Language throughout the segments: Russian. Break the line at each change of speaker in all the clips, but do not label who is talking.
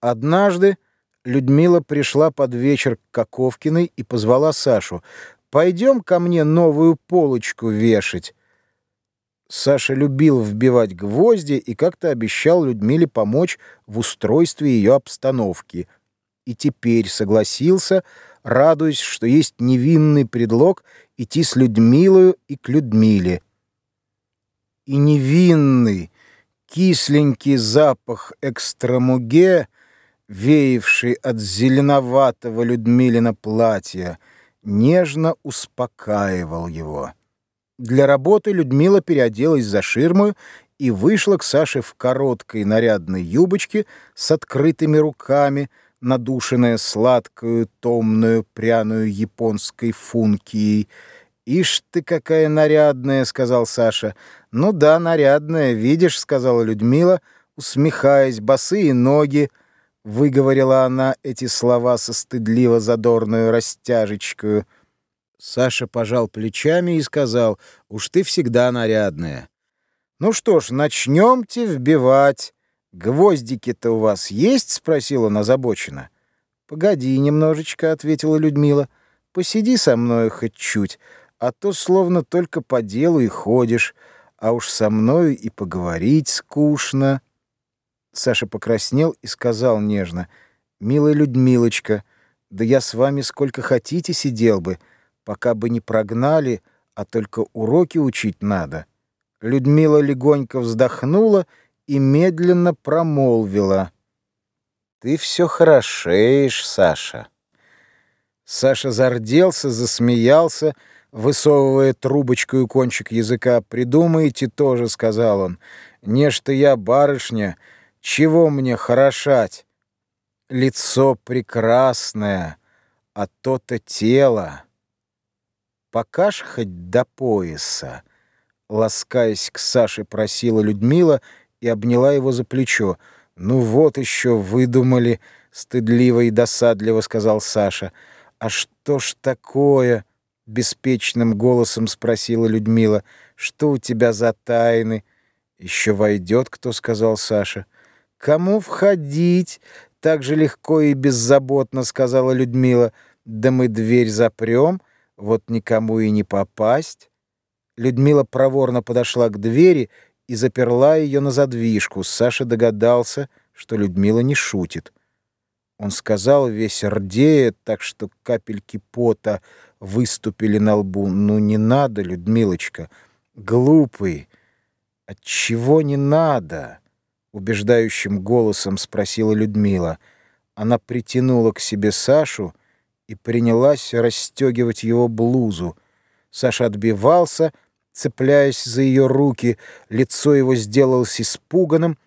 Однажды Людмила пришла под вечер к Каковкиной и позвала Сашу. «Пойдем ко мне новую полочку вешать». Саша любил вбивать гвозди и как-то обещал Людмиле помочь в устройстве ее обстановки. И теперь согласился, радуясь, что есть невинный предлог идти с Людмилою и к Людмиле. И невинный, кисленький запах экстрамуге — веявший от зеленоватого Людмилина платья, нежно успокаивал его. Для работы Людмила переоделась за ширму и вышла к Саше в короткой нарядной юбочке с открытыми руками, надушенная сладкую, томную, пряную японской функией. «Ишь ты, какая нарядная!» — сказал Саша. «Ну да, нарядная, видишь», — сказала Людмила, усмехаясь, босые ноги, — выговорила она эти слова со стыдливо задорную растяжечкою. Саша пожал плечами и сказал, «Уж ты всегда нарядная». «Ну что ж, начнемте вбивать. Гвоздики-то у вас есть?» — спросила она озабоченно. «Погоди немножечко», — ответила Людмила. «Посиди со мной хоть чуть, а то словно только по делу и ходишь, а уж со мною и поговорить скучно». Саша покраснел и сказал нежно, «Милая Людмилочка, да я с вами сколько хотите сидел бы, пока бы не прогнали, а только уроки учить надо». Людмила легонько вздохнула и медленно промолвила, «Ты все хорошеешь, Саша». Саша зарделся, засмеялся, высовывая трубочку и кончик языка. «Придумайте тоже», — сказал он, — «нечто я барышня». Чего мне хорошать? Лицо прекрасное, а то-то тело. Покаж хоть до пояса. Ласкаясь к Саше, просила Людмила и обняла его за плечо. «Ну вот еще выдумали», — стыдливо и досадливо сказал Саша. «А что ж такое?» — беспечным голосом спросила Людмила. «Что у тебя за тайны?» «Еще войдет кто», — сказал Саша. «Кому входить?» — так же легко и беззаботно сказала Людмила. «Да мы дверь запрем, вот никому и не попасть». Людмила проворно подошла к двери и заперла ее на задвижку. Саша догадался, что Людмила не шутит. Он сказал весь рдея, так что капельки пота выступили на лбу. «Ну не надо, Людмилочка, глупый, отчего не надо?» Убеждающим голосом спросила Людмила. Она притянула к себе Сашу и принялась расстегивать его блузу. Саша отбивался, цепляясь за ее руки, лицо его сделалось испуганным,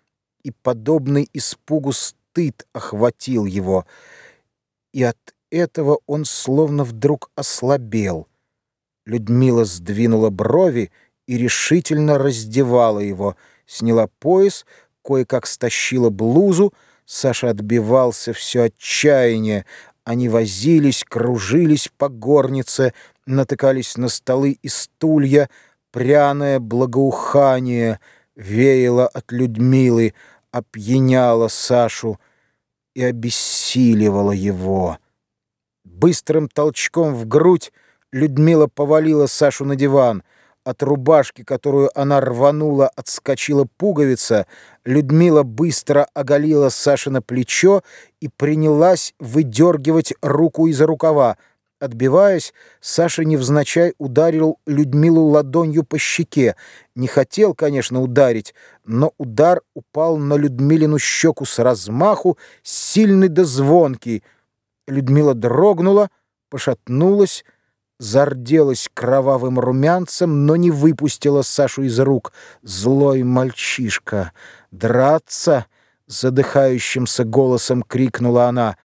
и подобный испугу стыд охватил его. И от этого он словно вдруг ослабел. Людмила сдвинула брови и решительно раздевала его, сняла пояс, кое-как стащила блузу, Саша отбивался все отчаяние. Они возились, кружились по горнице, натыкались на столы и стулья, пряное благоухание веяло от Людмилы, опьяняло Сашу и обессиливало его. Быстрым толчком в грудь Людмила повалила Сашу на диван — от рубашки, которую она рванула, отскочила пуговица, Людмила быстро оголила Сашина плечо и принялась выдергивать руку из рукава. Отбиваясь, Саша невзначай ударил Людмилу ладонью по щеке. Не хотел, конечно, ударить, но удар упал на Людмилину щеку с размаху, сильный да звонкий. Людмила дрогнула, пошатнулась, зарделась кровавым румянцем, но не выпустила Сашу из рук. Злой мальчишка! Драться! Задыхающимся голосом крикнула она.